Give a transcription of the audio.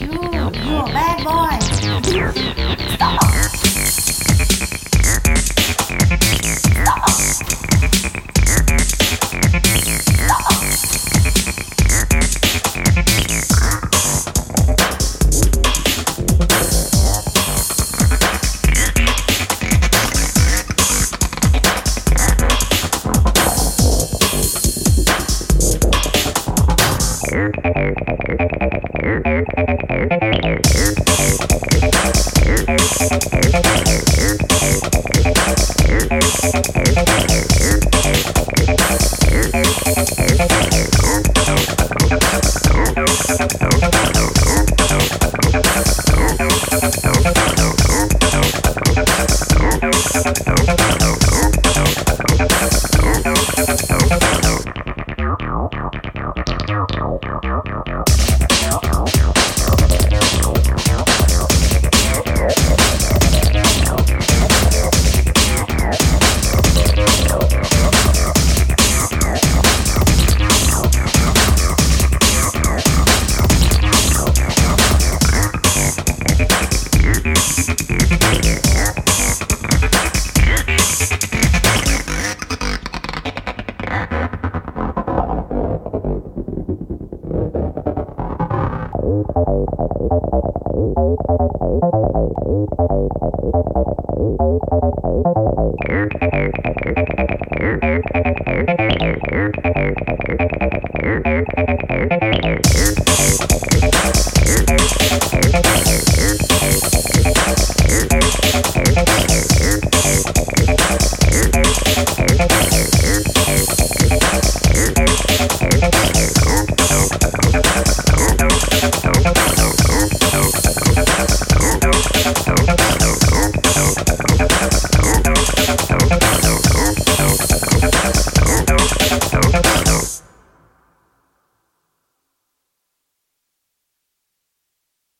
You, you a bad boy. Thank you. Okay.